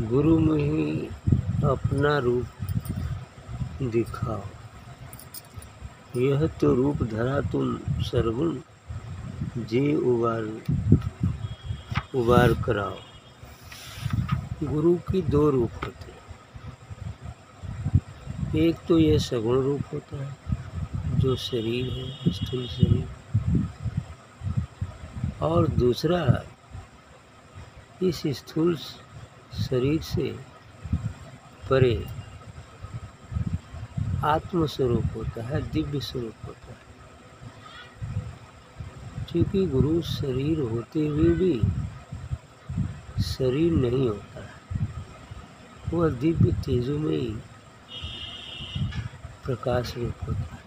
गुरु में ही अपना रूप दिखाओ। यह तो रूप धरा तुम सरगुण, जी उबार उबार कराओ। गुरु की दो रूप होते हैं। एक तो यह सगुण रूप होता है, जो शरीर है, स्थूल शरीर। और दूसरा, इस स्थूल शरीर से परे आत्म स्वरूप होता है, दिव्य स्वरूप होता है। क्योंकि गुरु शरीर होते हुए भी शरीर नहीं होता है, वह दिव्य तेजों में ही प्रकाश रूप होता है।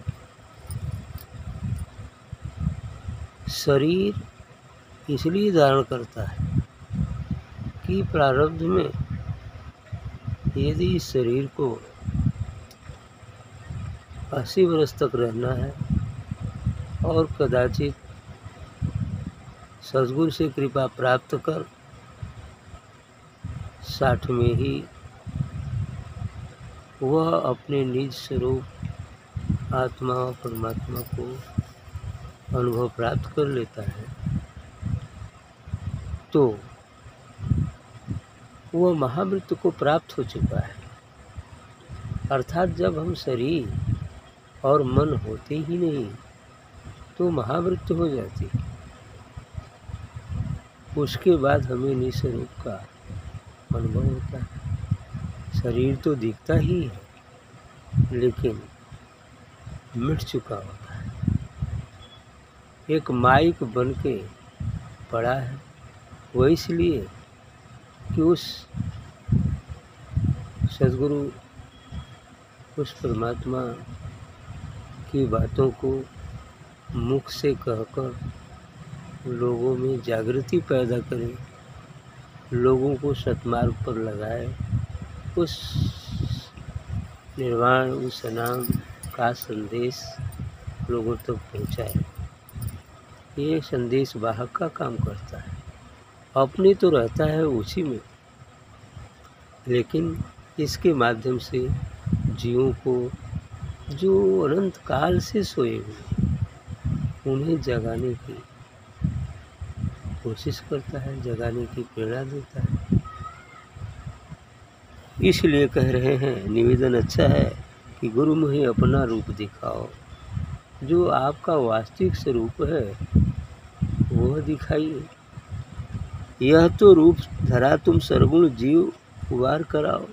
शरीर इसलिए धारण करता है कि प्रारब्ध में यदि शरीर को अस्सी वर्ष तक रहना है और कदाचित सदगुरु से कृपा प्राप्त कर साठ में ही वह अपने निज स्वरूप आत्मा और परमात्मा को अनुभव प्राप्त कर लेता है तो वह महामृत्यु को प्राप्त हो चुका है। अर्थात जब हम शरीर और मन होते ही नहीं तो महामृत्यु हो जाती उसके बाद हमें निस्वरूप का अनुभव होता है। शरीर तो दिखता ही है, लेकिन मिट चुका होता है। एक माइक बन के पड़ा है, वो इसलिए कि उस सदगुरु, उस परमात्मा की बातों को मुख से कहकर लोगों में जागृति पैदा करें, लोगों को सतमार्ग पर लगाए, उस निर्वाण, उस नाम का संदेश लोगों तक पहुँचाए। ये संदेश वाहक का काम करता है। अपने तो रहता है उसी में। लेकिन इसके माध्यम से जीवों को जो अनंत काल से सोए हुए उन्हें जगाने की कोशिश करता है, जगाने की प्रेरणा देता है। इसलिए कह रहे हैं, निवेदन अच्छा है कि गुरु मुहे अपना रूप दिखाओ। जो आपका वास्तविक स्वरूप है, वह दिखाइए। यह तो रूप धरा तुम सरगुण जीव उबार कराओ।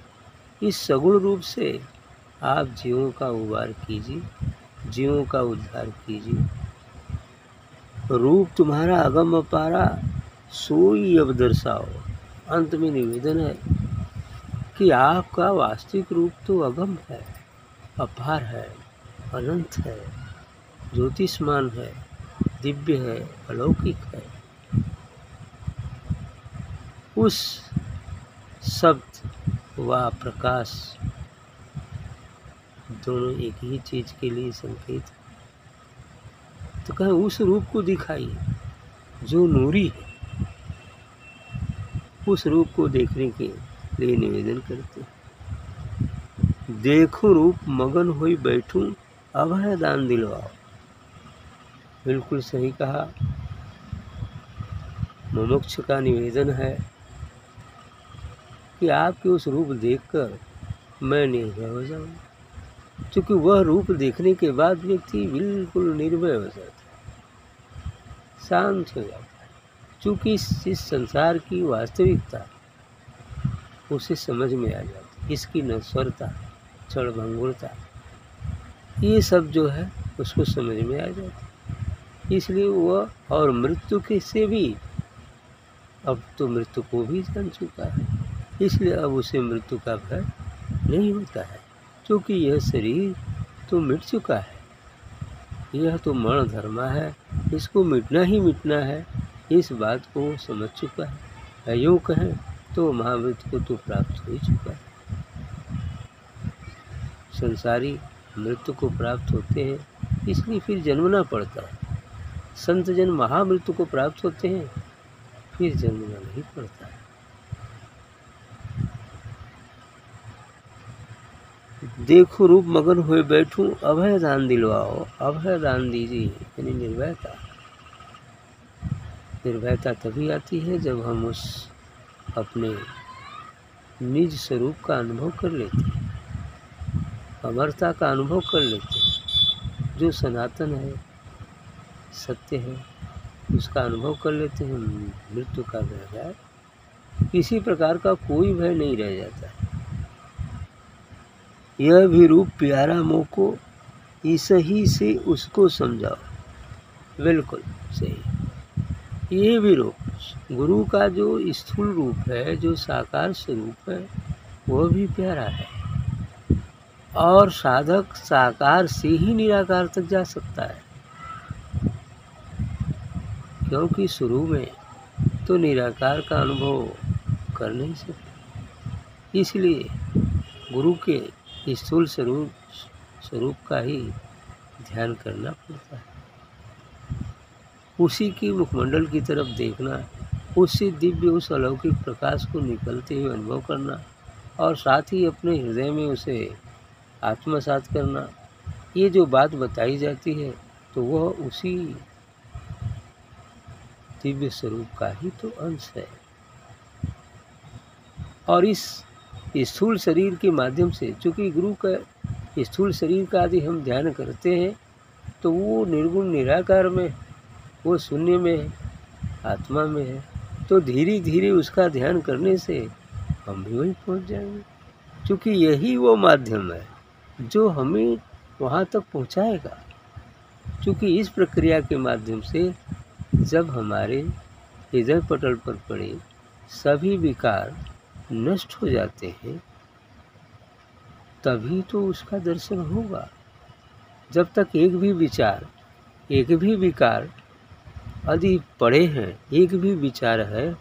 इस सगुण रूप से आप जीवों का उबार कीजिए, जीवों का उद्धार कीजिए। रूप तुम्हारा अगम अपारा, सोई अब दर्शाओ। अंत में निवेदन है कि आपका वास्तविक रूप तो अगम है, अपार है, अनंत है ज्योतिषमान है, दिव्य है, अलौकिक है। उस शब्द व प्रकाश दोनों एक ही चीज़ के लिए संकेत तो कहें, उस रूप को दिखाइए, जो नूरी है, उस रूप को देखने के लिए निवेदन करते देखो रूप, मगन हुई बैठूं, अभय दान दिलवाओ। बिल्कुल सही कहा। मोक्ष का निवेदन है कि आपके उस रूप देखकर मैं निर्भय हो जाऊँ। क्योंकि वह रूप देखने के बाद व्यक्ति बिल्कुल निर्भय हो जाता है। शांत हो जाता है। क्योंकि इस संसार की वास्तविकता उसे समझ में आ जाती है। इसकी नश्वरता क्षणभंगुरता ये सब जो है उसको समझ में आ जाती इसलिए वह और मृत्यु के से भी अब तो मृत्यु को भी जान चुका है। इसलिए अब उसे मृत्यु का भय नहीं होता है, क्योंकि यह शरीर तो मिट चुका है। यह तो मरण धर्मा है, इसको मिटना ही मिटना है, इस बात को समझ चुका है। यूँ कहें तो महामृत्यु को तो प्राप्त हो ही चुका है। संसारी मृत्यु को प्राप्त होते हैं, इसलिए फिर जन्मना पड़ता है। संत जन महामृत्यु को प्राप्त होते हैं, फिर जन्मना नहीं पड़ता है देखो रूप मगन हुए बैठूं अभय दान दिलवाओ अभय दान दीजिए, यानी निर्भयता। निर्भयता तभी आती है जब हम उस अपने निज स्वरूप का अनुभव कर लेते हैं, अमरता का अनुभव कर लेते हैं। जो सनातन है, सत्य है, उसका अनुभव कर लेते हैं, मृत्यु का भय किसी प्रकार का कोई भय नहीं रह जाता। यह भी रूप प्यारा मोह को इस ही से उसको समझाओ। बिल्कुल सही। ये भी रूप, गुरु का जो स्थूल रूप है, जो साकार स्वरूप है, वह भी प्यारा है। और साधक साकार से ही निराकार तक जा सकता है। क्योंकि शुरू में तो निराकार का अनुभव कर नहीं सकते। इसलिए गुरु के स्थूल स्वरूप स्वरूप का ही ध्यान करना पड़ता है। उसी की मुखमंडल की तरफ़ देखना, उसी दिव्य, उस अलौकिक प्रकाश को निकलते हुए अनुभव करना और साथ ही अपने हृदय में उसे आत्मसात करना, ये जो बात बताई जाती है तो वह उसी दिव्य स्वरूप का ही तो अंश है। और इस स्थूल शरीर के माध्यम से, चूँकि गुरु का स्थूल शरीर का आदि हम ध्यान करते हैं तो वो निर्गुण निराकार में वो शून्य में है, आत्मा में है तो धीरे धीरे उसका ध्यान करने से हम भी वहीं पहुँच जाएँगे। क्योंकि यही वो माध्यम है, जो हमें वहाँ तक पहुँचाएगा। क्योंकि इस प्रक्रिया के माध्यम से जब हमारे हृदय पटल पर पड़े सभी विकार नष्ट हो जाते हैं, तभी तो उसका दर्शन होगा। जब तक एक भी विचार, एक भी विकार यदि पड़े हैं, एक भी विचार है,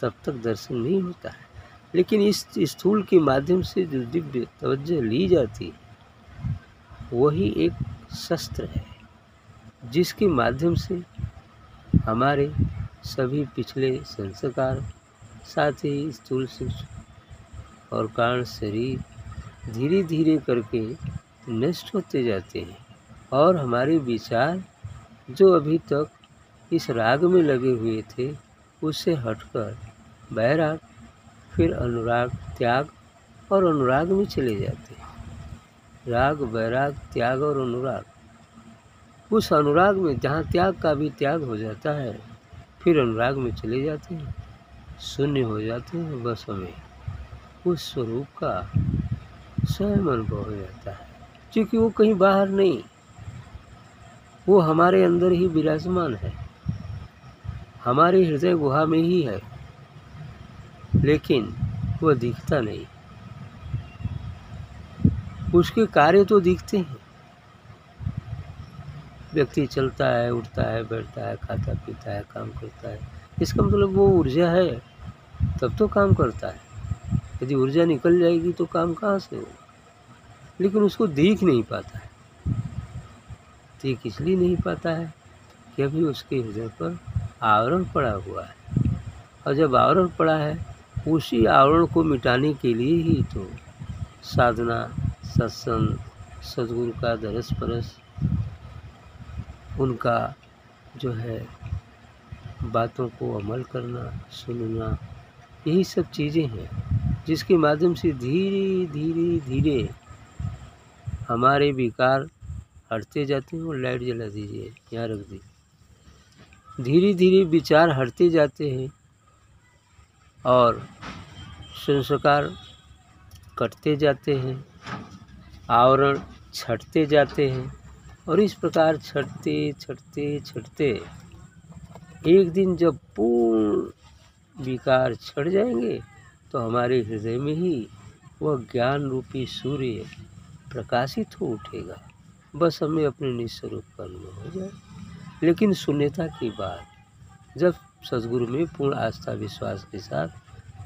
तब तक दर्शन नहीं होता है। लेकिन इस स्थूल के माध्यम से जो दिव्य तवज्जो ली जाती है, वही एक शस्त्र है, जिसके माध्यम से हमारे सभी पिछले संस्कार साथ ही स्थूल सूक्ष्म और कारण शरीर धीरे धीरे करके नष्ट होते जाते हैं। और हमारे विचार जो अभी तक इस राग में लगे हुए थे उससे हटकर बैराग, फिर अनुराग, त्याग और अनुराग में चले जाते हैं। राग, बैराग, त्याग और अनुराग। उस अनुराग में जहाँ त्याग का भी त्याग हो जाता है, फिर अनुराग में चले जाते हैं। शून्य हो जाते हैं, बस हमें उस स्वरूप का स्वयं अनुभव हो जाता है। क्योंकि वो कहीं बाहर नहीं, वो हमारे अंदर ही विराजमान है। हमारे हृदय गुहा में ही है, लेकिन वह दिखता नहीं। उसके कार्य तो दिखते हैं। व्यक्ति चलता है, उठता है, बैठता है खाता पीता है, काम करता है। इसका मतलब वो ऊर्जा है, तब तो काम करता है। यदि ऊर्जा निकल जाएगी तो काम कहाँ से होगा? लेकिन उसको देख नहीं पाता है। देख इसलिए नहीं पाता है कि अभी उसके हृदय पर आवरण पड़ा हुआ है। और जब आवरण पड़ा है, उसी आवरण को मिटाने के लिए ही तो साधना, सत्संग, सदगुरु का दरस परस, उनका जो है बातों को अमल करना, सुनना, यही सब चीज़ें हैं, जिसके माध्यम से धीरे धीरे धीरे हमारे विकार हटते जाते हैं और लाइट जला दीजिए, यहाँ रख दीजिए। धीरे धीरे विचार हटते जाते हैं और संस्कार कटते जाते हैं, आवरण छटते जाते हैं और इस प्रकार छटते छटते छटते एक दिन जब पूर्ण विकार छट जाएँगे तो हमारे हृदय में ही वह ज्ञान रूपी सूर्य प्रकाशित हो उठेगा। बस हमें अपने निस्वरूप का अनुभव हो जाए। लेकिन शून्यता की बात, जब सदगुरु में पूर्ण आस्था विश्वास के साथ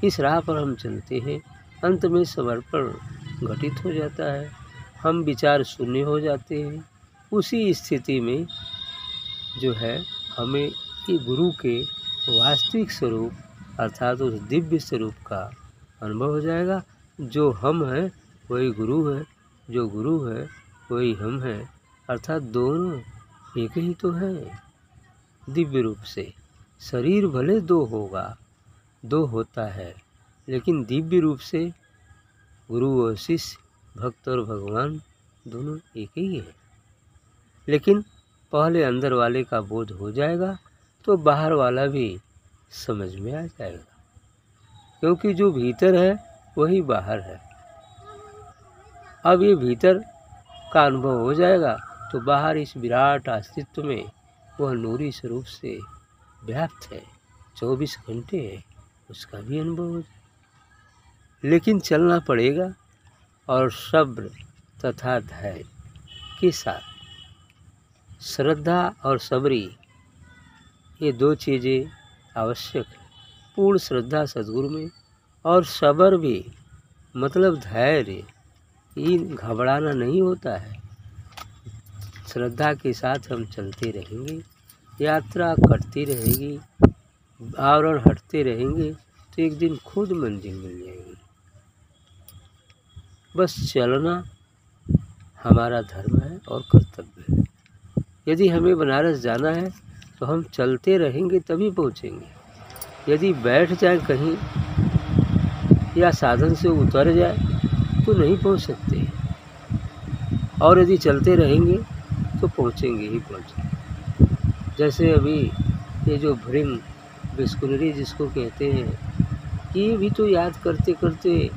इस राह पर हम चलते हैं, अंत में समर्पण घटित हो जाता है। हम विचार शून्य हो जाते हैं। उसी स्थिति में जो है, हमें ये गुरु के वास्तविक स्वरूप अर्थात उस दिव्य स्वरूप का अनुभव हो जाएगा। जो हम हैं, वही गुरु है, जो गुरु है, वही हम हैं, अर्थात दोनों एक ही तो हैं। दिव्य रूप से शरीर भले दो होगा, दो होता है, लेकिन दिव्य रूप से गुरु और शिष्य, भक्त और भगवान दोनों एक ही है। लेकिन पहले अंदर वाले का बोध हो जाएगा तो बाहर वाला भी समझ में आ जाएगा। क्योंकि जो भीतर है, वही बाहर है। अब ये भीतर का अनुभव हो जाएगा तो बाहर इस विराट अस्तित्व में वह नूरी स्वरूप से व्याप्त है। चौबीस घंटे है, उसका भी अनुभव हो जाए लेकिन चलना पड़ेगा और सब्र तथा धैर्य के साथ। श्रद्धा और सबरी ये दो चीज़ें आवश्यक है। पूर्ण श्रद्धा सदगुरु में और सबर भी मतलब धैर्य, ये घबराना नहीं होता है। श्रद्धा के साथ हम चलते रहेंगे, यात्रा करती रहेगी, आवरण हटते रहेंगे तो एक दिन खुद मंजिल मिल जाएगी। बस चलना हमारा धर्म है और कर्तव्य है। यदि हमें बनारस जाना है तो हम चलते रहेंगे तभी पहुँचेंगे। यदि बैठ जाए कहीं या साधन से उतर जाए तो नहीं पहुँच सकते। और यदि चलते रहेंगे तो पहुँचेंगे ही पहुँचेंगे। जैसे अभी ये जो भृंग बिस्कुनरी जिसको कहते हैं, ये भी तो याद करते करते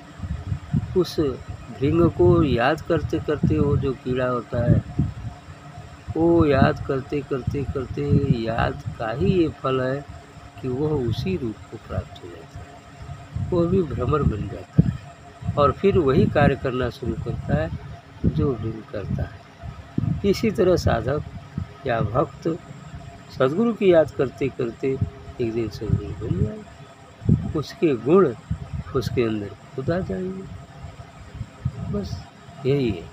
उस भृंग को याद करते करते वो जो कीड़ा होता है वो याद करते करते करते याद का ही ये फल है कि वह उसी रूप को प्राप्त हो जाता है। वो भी भ्रमर बन जाता है और फिर वही कार्य करना शुरू करता है जो भृंग करता है। इसी तरह साधक या भक्त सदगुरु की याद करते करते एक दिन सदगुरु बन जाए उसके गुण उसके अंदर खुद आ जाएँगे। बस यही है।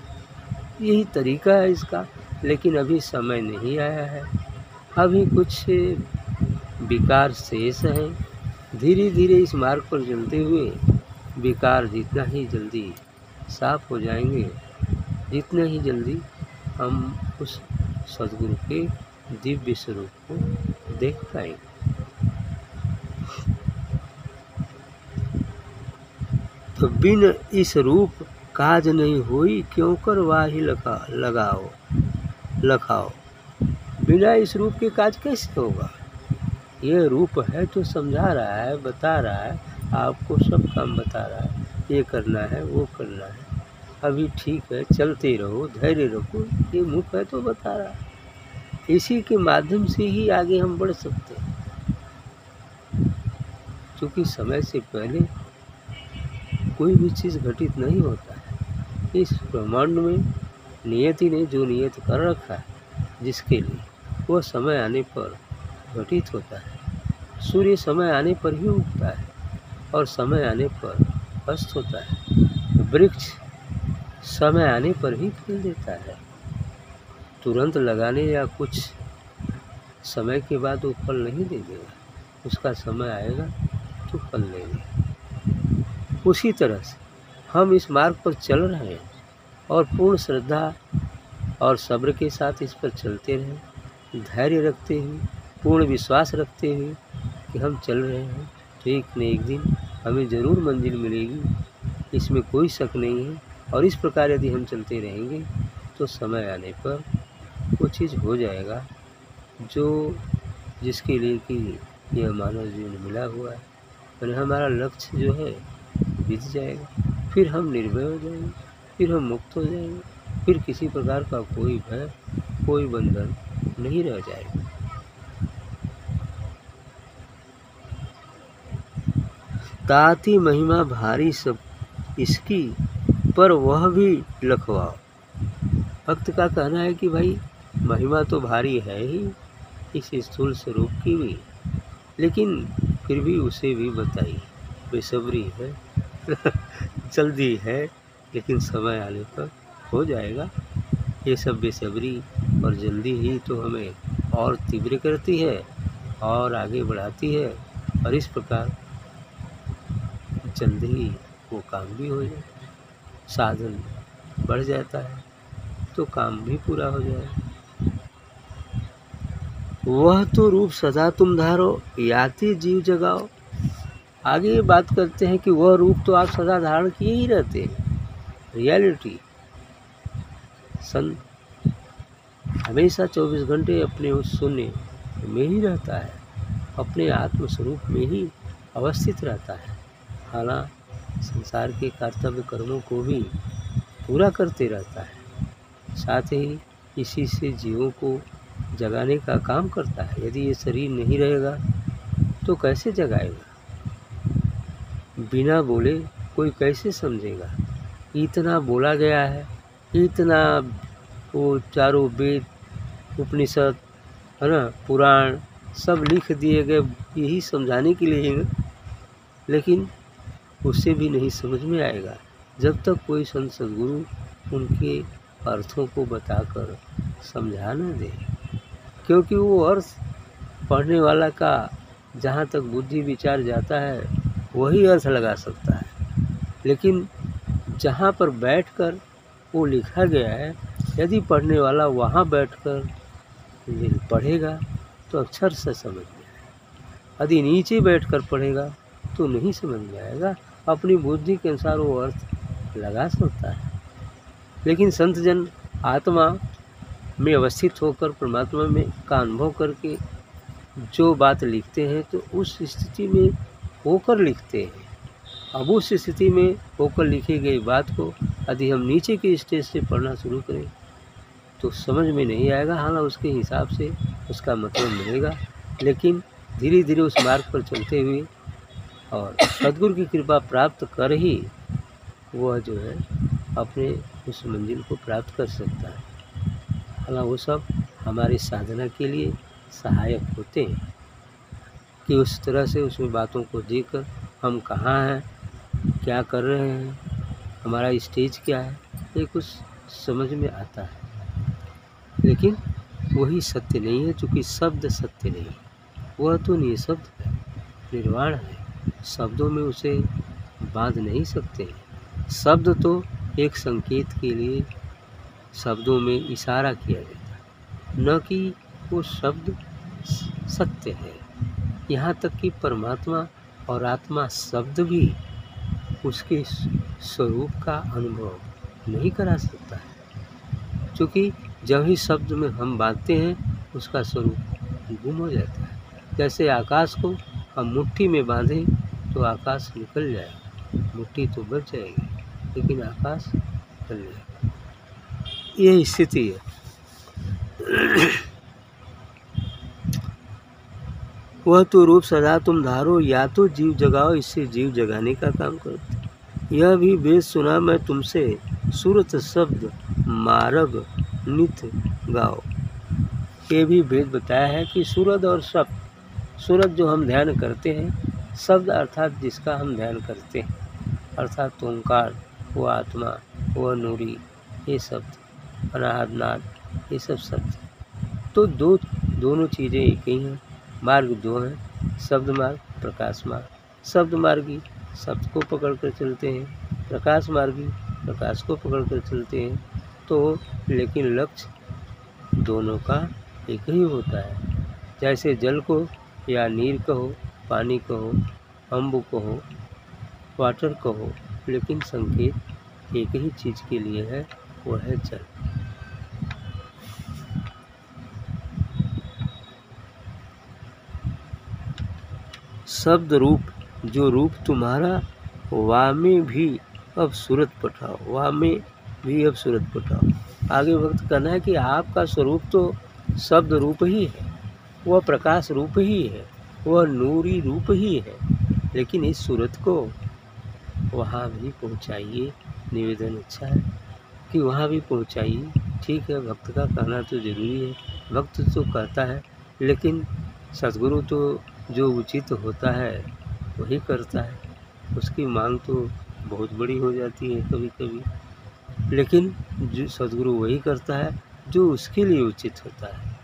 यही तरीका है इसका। लेकिन अभी समय नहीं आया है। अभी कुछ विकार शेष हैं। धीरे धीरे इस मार्ग पर चलते हुए विकार जितना ही जल्दी साफ़ हो जाएँगे, जितना ही जल्दी हम उस सदगुरु के दिव्य स्वरूप को देख पाएँगे। तो बिन इस रूप काज नहीं हुई, क्यों कर वाही लगा, लगाओ? लखाओ बिना इस रूप के काज कैसे होगा? ये रूप है तो समझा रहा है, बता रहा है, आपको सब काम बता रहा है। ये करना है, वो करना है। अभी ठीक है, चलते रहो, धैर्य रखो, ये मुख है तो बता रहा है। इसी के माध्यम से ही आगे हम बढ़ सकते हैं। क्योंकि समय से पहले कोई भी चीज़ घटित नहीं होता है। इस ब्रह्मांड में नियति ने जो नियत कर रखा है, जिसके लिए वह समय आने पर घटित होता है। सूर्य समय आने पर ही उगता है और समय आने पर अस्त होता है। वृक्ष समय आने पर ही फल देता है। तुरंत लगाने या कुछ समय के बाद वो फल नहीं दे देगा। उसका समय आएगा तो फल देगा उसी तरह से हम इस मार्ग पर चल रहे हैं। और पूर्ण श्रद्धा और सब्र के साथ इस पर चलते रहें। धैर्य रखते हुए, पूर्ण विश्वास रखते हुए कि हम चल रहे हैं। एक न एक दिन हमें ज़रूर मंजिल मिलेगी। इसमें कोई शक नहीं है और इस प्रकार यदि हम चलते रहेंगे तो समय आने पर वो चीज़ हो जाएगा जो जिसके लिए कि यह मानव जीवन मिला हुआ है। और हमारा लक्ष्य जो है, बीत जाएगा। फिर हम निर्भय हो जाएँगे। फिर हम मुक्त हो जाएँगे। फिर किसी प्रकार का कोई भय, कोई बंधन नहीं रह जाएगा। ताती महिमा भारी सब इसकी, पर वह भी लखवाओ। भक्त का कहना है कि भाई, महिमा तो भारी है ही, इस स्थूल स्वरूप की भी। लेकिन फिर भी उसे भी बताइए, बेसब्री है, जल्दी है लेकिन समय आने पर हो जाएगा। ये सब बेसब्री और जल्दी ही तो हमें और तीव्र करती है और आगे बढ़ाती है और इस प्रकार जल्दी ही वो काम भी हो जाए। साधन बढ़ जाता है तो काम भी पूरा हो जाएगा वह तो रूप सदा तुम धारो, याति जीव जगाओ। आगे बात करते हैं कि वह रूप तो आप सदा धारण किए ही रहते हैं। रियलिटी। सन हमेशा चौबीस घंटे अपने उस शून्य में ही रहता है, अपने आत्मस्वरूप में ही अवस्थित रहता है। हालाँकि संसार के कर्तव्य कर्मों को भी पूरा करते रहता है। साथ ही इसी से जीवों को जगाने का काम करता है। यदि ये शरीर नहीं रहेगा तो कैसे जगाएगा? बिना बोले कोई कैसे समझेगा? इतना बोला गया है, इतना वो चारों वेद, उपनिषद, है ना, पुराण सब लिख दिए गए, यही समझाने के लिए लेकिन उससे भी नहीं समझ में आएगा, जब तक कोई संत सदगुरु उनके अर्थों को बताकर समझा न दे। क्योंकि वो अर्थ पढ़ने वाला का जहाँ तक बुद्धि विचार जाता है, वही अर्थ लगा सकता है। लेकिन जहाँ पर बैठकर वो लिखा गया है, यदि पढ़ने वाला वहाँ बैठकर पढ़ेगा तो अक्षर से समझ में आएगा। यदि नीचे बैठकर पढ़ेगा तो नहीं समझ में आएगा। अपनी बुद्धि के अनुसार वो अर्थ लगा सकता है। लेकिन संत जन आत्मा में अवस्थित होकर, परमात्मा में का अनुभव करके जो बात लिखते हैं तो उस स्थिति में होकर लिखते हैं। अब उस स्थिति में होकर लिखी गई बात को यदि हम नीचे के स्टेज से पढ़ना शुरू करें तो समझ में नहीं आएगा। हालाँकि उसके हिसाब से उसका मतलब मिलेगा, लेकिन धीरे धीरे उस मार्ग पर चलते हुए और सदगुरु की कृपा प्राप्त कर ही वह जो है अपने उस मंजिल को प्राप्त कर सकता है। हालाँकि वो सब हमारी साधना के लिए सहायक होते हैं कि उस तरह से उसमें बातों को देखकर हम कहाँ हैं क्या कर रहे हैं? हमारा स्टेज क्या है? ये कुछ समझ में आता है। लेकिन वही सत्य नहीं है, चूँकि शब्द सत्य नहीं। है वह तो नहीं है निर्वाण है। शब्दों में उसे बाँध नहीं सकते। शब्द तो एक संकेत के लिए शब्दों में इशारा किया जाता है। न कि वो शब्द सत्य है। यहाँ तक कि परमात्मा और आत्मा शब्द भी उसके स्वरूप का अनुभव नहीं करा सकता है। क्योंकि जब ही शब्द में हम बांधते हैं, उसका स्वरूप गुम हो जाता है। जैसे आकाश को हम मुट्ठी में बांधें तो आकाश निकल जाएगा। मुट्ठी तो बच जाएगी, लेकिन आकाश निकल जाएगा। यह स्थिति है। वह तो रूप सदा तुम धारो, या तो जीव जगाओ, इससे जीव जगाने का काम करो। यह भी वेद सुना मैं तुमसे। सूरत शब्द, मारग, नित, गाओ। ये भी वेद बताया है कि सूरत और शब्द, सूरत जो हम ध्यान करते हैं, शब्द अर्थात जिसका हम ध्यान करते हैं, अर्थात ओंकार, वो आत्मा वह नूरी, ये शब्द अनाहदनाद ये सब शब्द। तो दो, दोनों चीज़ें एक ही हैं, मार्ग दो हैं, शब्द मार्ग, प्रकाश मार्ग। शब्द मार्गी शब्द को पकड़ कर चलते हैं। प्रकाश मार्गी प्रकाश को पकड़ कर चलते हैं। तो लेकिन लक्ष्य दोनों का एक ही होता है। जैसे जल को या नीर कहो, पानी कहो अम्ब कहो, वाटर कहो, लेकिन संकेत एक ही चीज़ के लिए है, वो है जल। शब्द रूप जो रूप तुम्हारा वाह में भी अब सूरत पठाओ वाह में भी अब सूरत पठाओ। आगे वक्त कहना है कि आपका स्वरूप तो शब्द रूप ही है, वह प्रकाश रूप ही है, वह नूरी रूप ही है, लेकिन इस सूरत को वहाँ भी पहुँचाइए, निवेदन अच्छा है कि वहाँ भी पहुँचाइए। ठीक है भक्त का कहना तो ज़रूरी है भक्त तो कहता है, लेकिन सदगुरु तो जो उचित होता है वही करता है। उसकी मांग तो बहुत बड़ी हो जाती है कभी कभी लेकिन जो सदगुरु वही करता है, जो उसके लिए उचित होता है।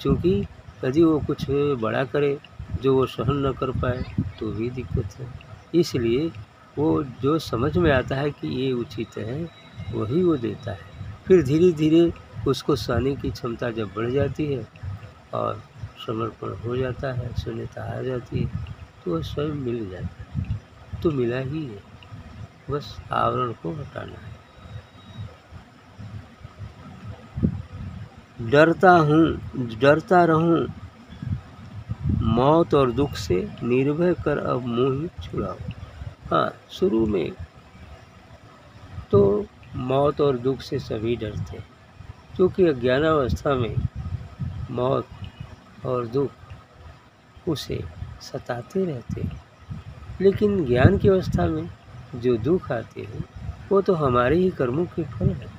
क्योंकि यदि वो कुछ बड़ा करे, जो वो सहन न कर पाए तो भी दिक्कत है। इसलिए वो जो समझ में आता है कि ये उचित है, वही वो देता है। फिर धीरे धीरे उसको सहने की क्षमता जब बढ़ जाती है और समर्पण हो जाता है शून्यता आ जाती है। तो वह स्वयं मिल जाता है। तो मिला ही है। बस आवरण को हटाना है। डरता हूँ, डरता रहूँ। मौत और दुख से निर्भय कर अब मुँह छुड़ाओ हाँ शुरू में तो मौत और दुख से सभी डरते हैं। क्योंकि अज्ञानावस्था में मौत और दुख, उसे सताते रहते हैं। लेकिन ज्ञान की अवस्था में जो दुख आते हैं, वो तो हमारे ही कर्मों के फल हैं।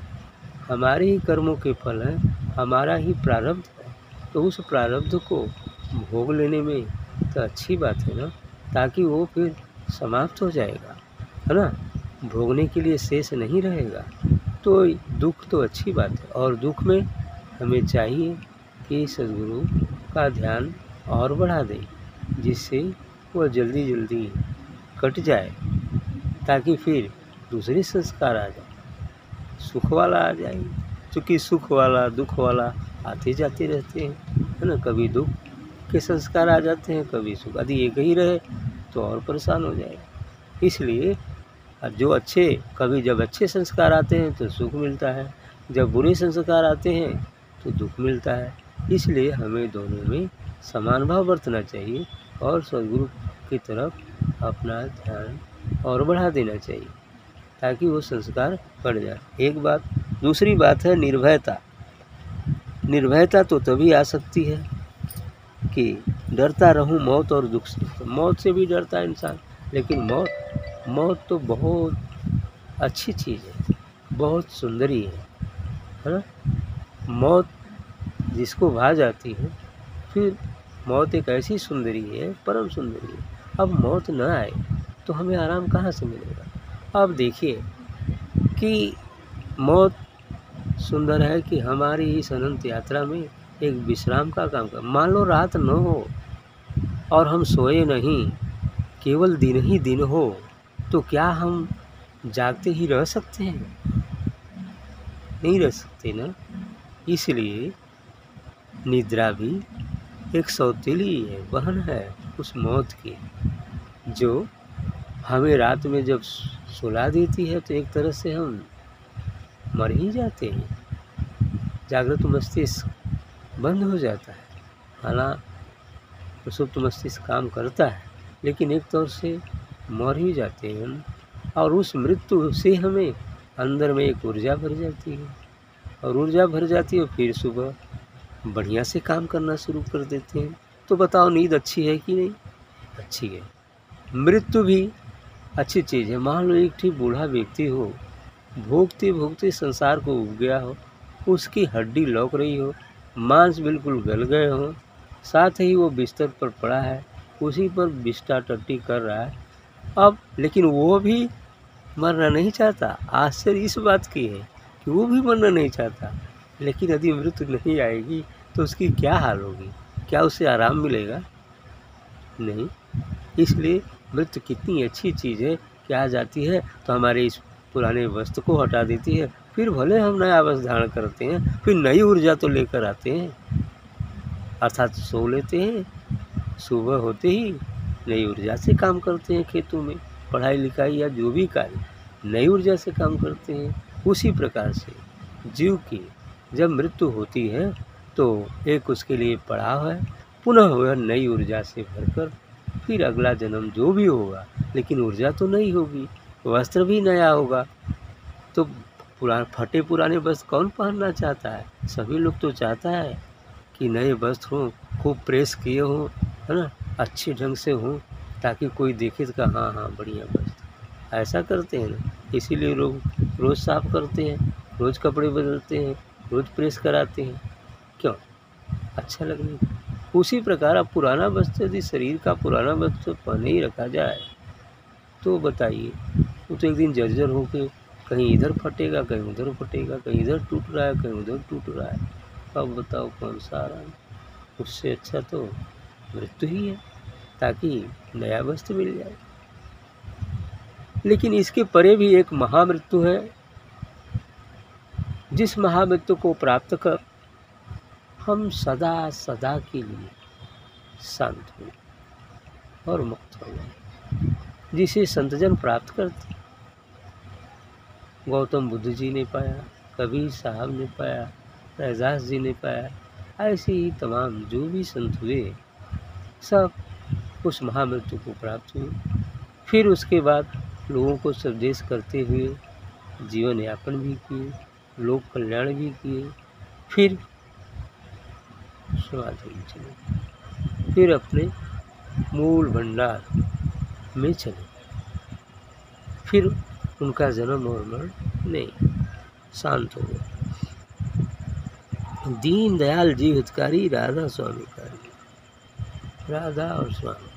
हमारे ही कर्मों के फल हैं, हमारा ही प्रारब्ध है। तो उस प्रारब्ध को भोग लेने में तो अच्छी बात है ना, ताकि वो फिर समाप्त हो जाएगा, है ना? भोगने के लिए शेष नहीं रहेगा। तो दुख तो अच्छी बात है, और दुख में हमें चाहिए कि सदगुरु का ध्यान और बढ़ा दें। जिससे वह जल्दी जल्दी कट जाए, ताकि फिर दूसरे संस्कार आ जाए। सुख वाला आ जाए, क्योंकि सुख वाला, दुख वाला आते जाते रहते हैं, है ना? कभी दुख के संस्कार आ जाते हैं, कभी सुख। यदि एक ही रहे तो और परेशान हो जाएगा। इसलिए जो अच्छे, कभी जब अच्छे संस्कार आते हैं तो सुख मिलता है। जब बुरे संस्कार आते हैं तो दुख मिलता है। इसलिए हमें दोनों में समान भाव बरतना चाहिए और सदगुरु की तरफ़ अपना ध्यान और बढ़ा देना चाहिए, ताकि वो संस्कार बढ़ जाए। एक बात, दूसरी बात है निर्भयता। निर्भयता तो तभी आ सकती है कि डरता रहूँ मौत और दुख से। मौत से भी डरता इंसान, लेकिन मौत मौत तो बहुत अच्छी चीज़ है, बहुत सुंदरी है है ना? मौत जिसको भा जाती है फिर मौत एक ऐसी सुंदरी है, परम सुंदरी है। अब मौत न आए तो हमें आराम कहाँ से मिलेगा? अब देखिए कि मौत सुंदर है कि हमारी इस अनंत यात्रा में एक विश्राम का काम कर, मान लो रात न हो और हम सोए नहीं, केवल दिन ही दिन हो तो क्या हम जागते ही रह सकते हैं? नहीं रह सकते ना? इसलिए निद्रा भी एक सौतीली बहन है उस मौत की, जो हमें रात में जब सुला देती है तो एक तरह से हम मर ही जाते हैं। जागृत मस्तिष्क बंद हो जाता है। हालाँकि सुप्त मस्तिष्क काम करता है, लेकिन एक तौर से मर ही जाते हैं और उस मृत्यु से हमें अंदर में एक ऊर्जा भर जाती है। और ऊर्जा भर जाती है फिर सुबह बढ़िया से काम करना शुरू कर देते हैं। तो बताओ, नींद अच्छी है कि नहीं? अच्छी है। मृत्यु भी अच्छी चीज़ है। मान लो एक ठीक बूढ़ा व्यक्ति हो भोगते भोगते संसार को उग गया हो, उसकी हड्डी लौक रही हो, मांस बिल्कुल गल गए हों, साथ ही वो बिस्तर पर पड़ा है, उसी पर बिस्टा टट्टी कर रहा है। अब लेकिन वो भी मरना नहीं चाहता। आश्चर्य इस बात की है कि वो भी मरना नहीं चाहता। लेकिन यदि मृत्यु नहीं आएगी तो उसकी क्या हाल होगी? क्या उसे आराम मिलेगा? नहीं। इसलिए मृत्यु कितनी अच्छी चीज़ है कि आ जाती है तो हमारे इस पुराने वस्त्र को हटा देती है। फिर भले हम नया वस्त्र धारण करते हैं, फिर नई ऊर्जा तो लेकर आते हैं। अर्थात सो लेते हैं। सुबह होते ही नई ऊर्जा से काम करते हैं खेतों में। पढ़ाई लिखाई या जो भी कार्य नई ऊर्जा से काम करते हैं। उसी प्रकार से जीव की जब मृत्यु होती है तो एक उसके लिए पड़ाव है। पुनः वह नई ऊर्जा से भरकर फिर अगला जन्म जो भी होगा, लेकिन ऊर्जा तो नहीं होगी, वस्त्र भी नया होगा। तो पुराने, फटे पुराने वस्त्र कौन पहनना चाहता है? सभी लोग तो चाहता है कि नए वस्त्र हों, खूब प्रेस किए हों, है ना, अच्छे ढंग से हों, ताकि कोई देखे तो कहा हाँ हाँ बढ़िया वस्त्र। ऐसा करते हैं ना, इसीलिए लोग रोज़ साफ़ करते हैं, रोज़ कपड़े बदलते हैं रोज़ प्रेस कराते हैं। क्यों? अच्छा लगने उसी प्रकार अब पुराना वस्त्र, यदि शरीर का पुराना वस्त्र पहने ही रखा जाए तो बताइए, वो तो एक दिन जर्जर होके कहीं इधर फटेगा, कहीं उधर फटेगा, कहीं इधर टूट रहा है, कहीं उधर टूट रहा है। अब बताओ कौन सा आराम उससे अच्छा तो मृत्यु ही है, ताकि नया वस्त्र मिल जाए। लेकिन इसके परे भी एक महामृत्यु है जिस महामित्र को प्राप्त कर हम सदा सदा के लिए शांत हुए और मुक्त हो गए। जिसे संतजन प्राप्त करते। गौतम बुद्ध जी ने पाया, कबीर साहब ने पाया रैदास जी ने पाया, ऐसे ही तमाम जो भी संत हुए, सब उस महामृत्यु को प्राप्त हुए। फिर उसके बाद लोगों को संदेश करते हुए जीवन यापन भी किए। लोक कल्याण भी किए, फिर समाधि में चले। फिर अपने मूल भंडार में चले। फिर उनका जन्म और मरण नहीं, शांत हो गया दीन दयाल जी हितकारी राधा स्वामी कारी राधा और स्वामी,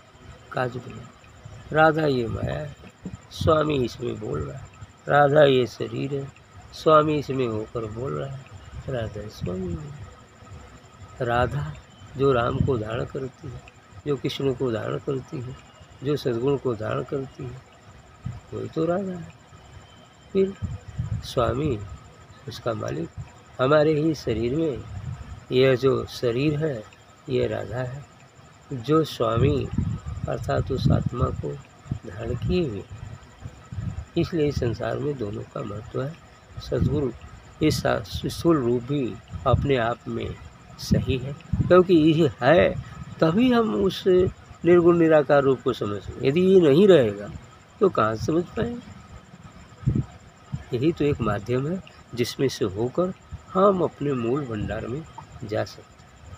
काज राधा ये माया है, स्वामी इसमें बोल रहा है। राधा ये शरीर है स्वामी इसमें होकर बोल रहा है, राधा स्वामी, राधा जो राम को धारण करती है, जो कृष्ण को धारण करती है, जो सदगुण को धारण करती है, वही तो राधा है। फिर स्वामी, उसका मालिक, हमारे ही शरीर में यह जो शरीर है, यह राधा है, जो स्वामी अर्थात उस आत्मा को धारण किए हुए इसलिए संसार में दोनों का महत्व है। सदगुरु, इस स्थूल रूप भी अपने आप में सही है, क्योंकि ये है, तभी हम उस निर्गुण, निराकार रूप को समझ यदि ये नहीं रहेगा तो कहाँ समझ पाएँगे? यही तो एक माध्यम है जिसमें से होकर हम अपने मूल भंडार में जा सकते